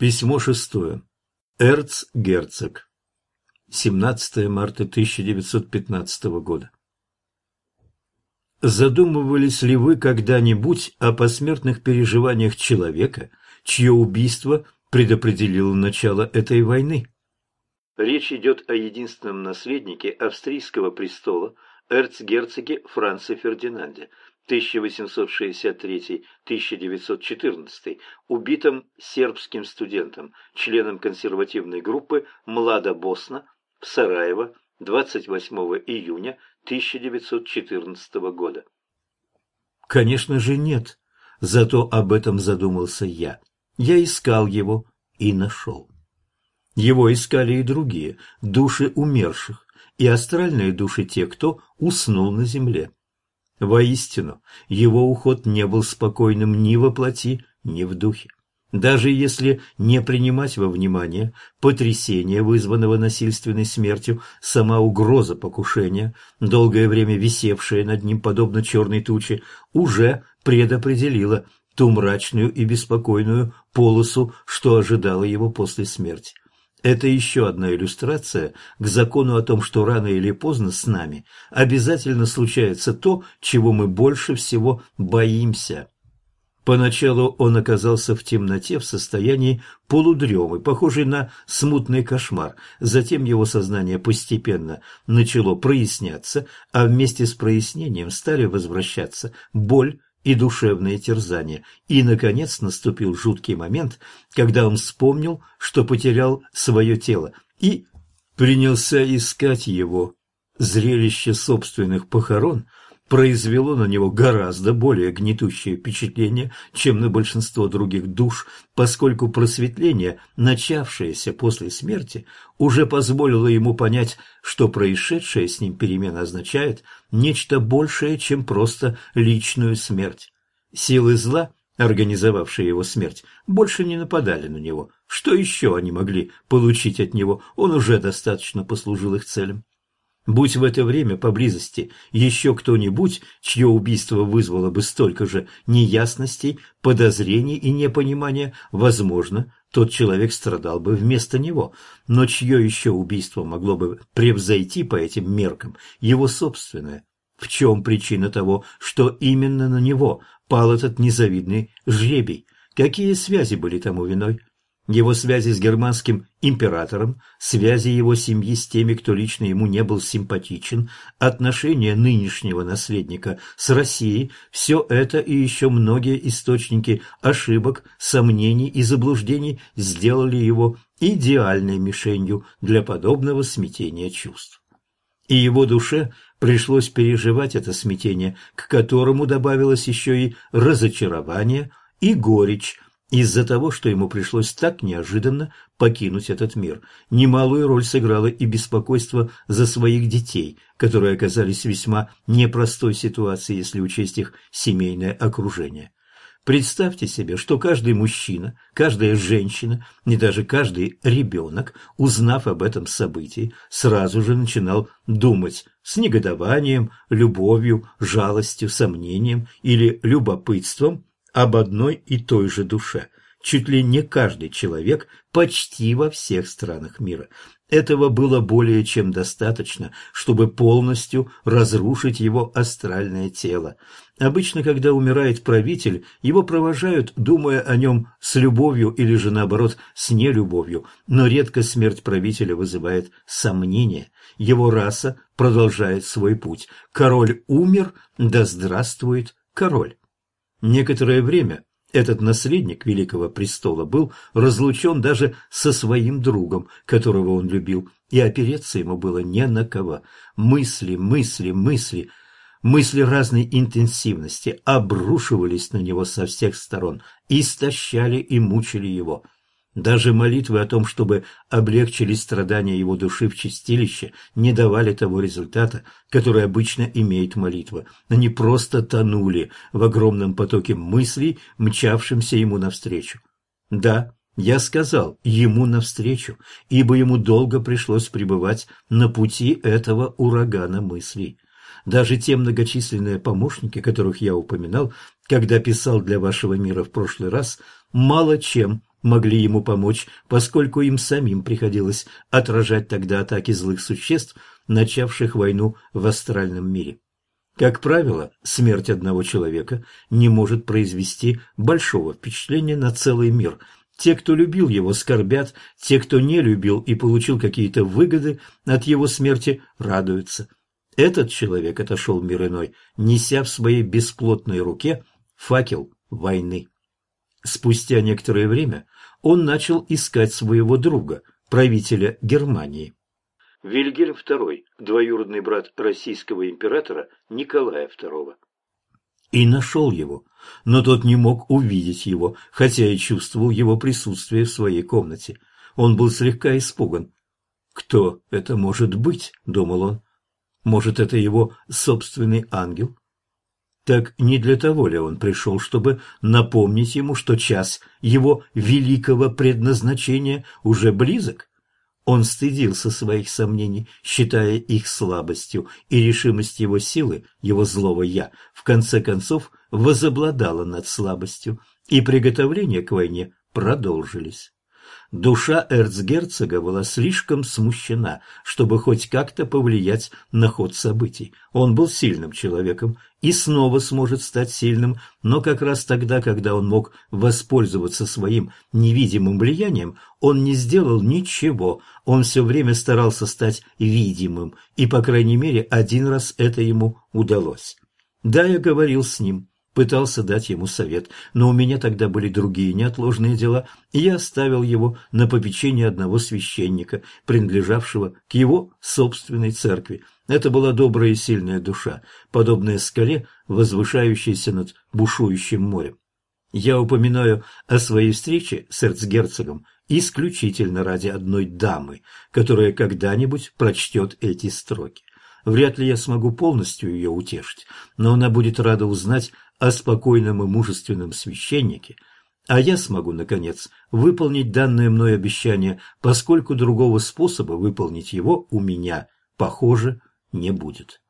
Письмо шестое. Эрцгерцог. 17 марта 1915 года. Задумывались ли вы когда-нибудь о посмертных переживаниях человека, чье убийство предопределило начало этой войны? Речь идет о единственном наследнике австрийского престола, эрцгерцоге Франце Фердинанде, 1863-1914, убитым сербским студентом, членом консервативной группы «Млада Босна» в Сараево 28 июня 1914 года. Конечно же нет, зато об этом задумался я. Я искал его и нашел. Его искали и другие, души умерших, и астральные души тех, кто уснул на земле. Воистину, его уход не был спокойным ни во плоти, ни в духе. Даже если не принимать во внимание потрясение, вызванного насильственной смертью, сама угроза покушения, долгое время висевшая над ним подобно черной туче, уже предопределила ту мрачную и беспокойную полосу, что ожидало его после смерти. Это еще одна иллюстрация к закону о том, что рано или поздно с нами обязательно случается то, чего мы больше всего боимся. Поначалу он оказался в темноте в состоянии полудремы, похожей на смутный кошмар. Затем его сознание постепенно начало проясняться, а вместе с прояснением стали возвращаться боль, и душевные терзания. И, наконец, наступил жуткий момент, когда он вспомнил, что потерял свое тело, и принялся искать его. Зрелище собственных похорон произвело на него гораздо более гнетущее впечатление, чем на большинство других душ, поскольку просветление, начавшееся после смерти, уже позволило ему понять, что происшедшая с ним перемена означает нечто большее, чем просто личную смерть. Силы зла, организовавшие его смерть, больше не нападали на него. Что еще они могли получить от него? Он уже достаточно послужил их целям. Будь в это время поблизости еще кто-нибудь, чье убийство вызвало бы столько же неясностей, подозрений и непонимания, возможно, тот человек страдал бы вместо него. Но чье еще убийство могло бы превзойти по этим меркам его собственное? В чем причина того, что именно на него пал этот незавидный жребий? Какие связи были тому виной? Его связи с германским императором, связи его семьи с теми, кто лично ему не был симпатичен, отношения нынешнего наследника с Россией – все это и еще многие источники ошибок, сомнений и заблуждений сделали его идеальной мишенью для подобного смятения чувств. И его душе пришлось переживать это смятение, к которому добавилось еще и разочарование и горечь, из-за того, что ему пришлось так неожиданно покинуть этот мир. Немалую роль сыграло и беспокойство за своих детей, которые оказались в весьма непростой ситуации, если учесть их семейное окружение. Представьте себе, что каждый мужчина, каждая женщина и даже каждый ребенок, узнав об этом событии, сразу же начинал думать с негодованием, любовью, жалостью, сомнением или любопытством об одной и той же душе. Чуть ли не каждый человек почти во всех странах мира. Этого было более чем достаточно, чтобы полностью разрушить его астральное тело. Обычно, когда умирает правитель, его провожают, думая о нем с любовью или же наоборот с нелюбовью, но редко смерть правителя вызывает сомнения. Его раса продолжает свой путь. Король умер, да здравствует король. Некоторое время этот наследник Великого Престола был разлучен даже со своим другом, которого он любил, и опереться ему было не на кого. Мысли, мысли, мысли, мысли разной интенсивности обрушивались на него со всех сторон, истощали и мучили его – даже молитвы о том, чтобы облегчили страдания его души в чистилище, не давали того результата, который обычно имеет молитва. Они просто тонули в огромном потоке мыслей, мчавшимся ему навстречу. Да, я сказал ему навстречу, ибо ему долго пришлось пребывать на пути этого урагана мыслей. Даже те многочисленные помощники, которых я упоминал, когда писал для вашего мира в прошлый раз, мало чем могли ему помочь, поскольку им самим приходилось отражать тогда атаки злых существ, начавших войну в астральном мире. Как правило, смерть одного человека не может произвести большого впечатления на целый мир. Те, кто любил его, скорбят, те, кто не любил и получил какие-то выгоды от его смерти, радуются. Этот человек отошел мир иной, неся в своей бесплотной руке факел войны. Спустя некоторое время он начал искать своего друга, правителя Германии. Вильгельм II, двоюродный брат российского императора Николая II. И нашел его, но тот не мог увидеть его, хотя и чувствовал его присутствие в своей комнате. Он был слегка испуган. «Кто это может быть?» – думал он. «Может, это его собственный ангел?» Так не для того ли он пришел, чтобы напомнить ему, что час его великого предназначения уже близок? Он стыдился своих сомнений, считая их слабостью, и решимость его силы, его злого «я», в конце концов возобладала над слабостью, и приготовления к войне продолжились. Душа эрцгерцога была слишком смущена, чтобы хоть как-то повлиять на ход событий. Он был сильным человеком и снова сможет стать сильным, но как раз тогда, когда он мог воспользоваться своим невидимым влиянием, он не сделал ничего, он все время старался стать видимым, и, по крайней мере, один раз это ему удалось. Да, я говорил с ним, пытался дать ему совет, но у меня тогда были другие неотложные дела, и я оставил его на попечение одного священника, принадлежавшего к его собственной церкви. Это была добрая и сильная душа, подобная скале, возвышающейся над бушующим морем. Я упоминаю о своей встрече с эрцгерцогом исключительно ради одной дамы, которая когда-нибудь прочтет эти строки. Вряд ли я смогу полностью ее утешить, но она будет рада узнать о спокойном и мужественном священнике, а я смогу, наконец, выполнить данное мной обещание, поскольку другого способа выполнить его у меня, похоже, не будет.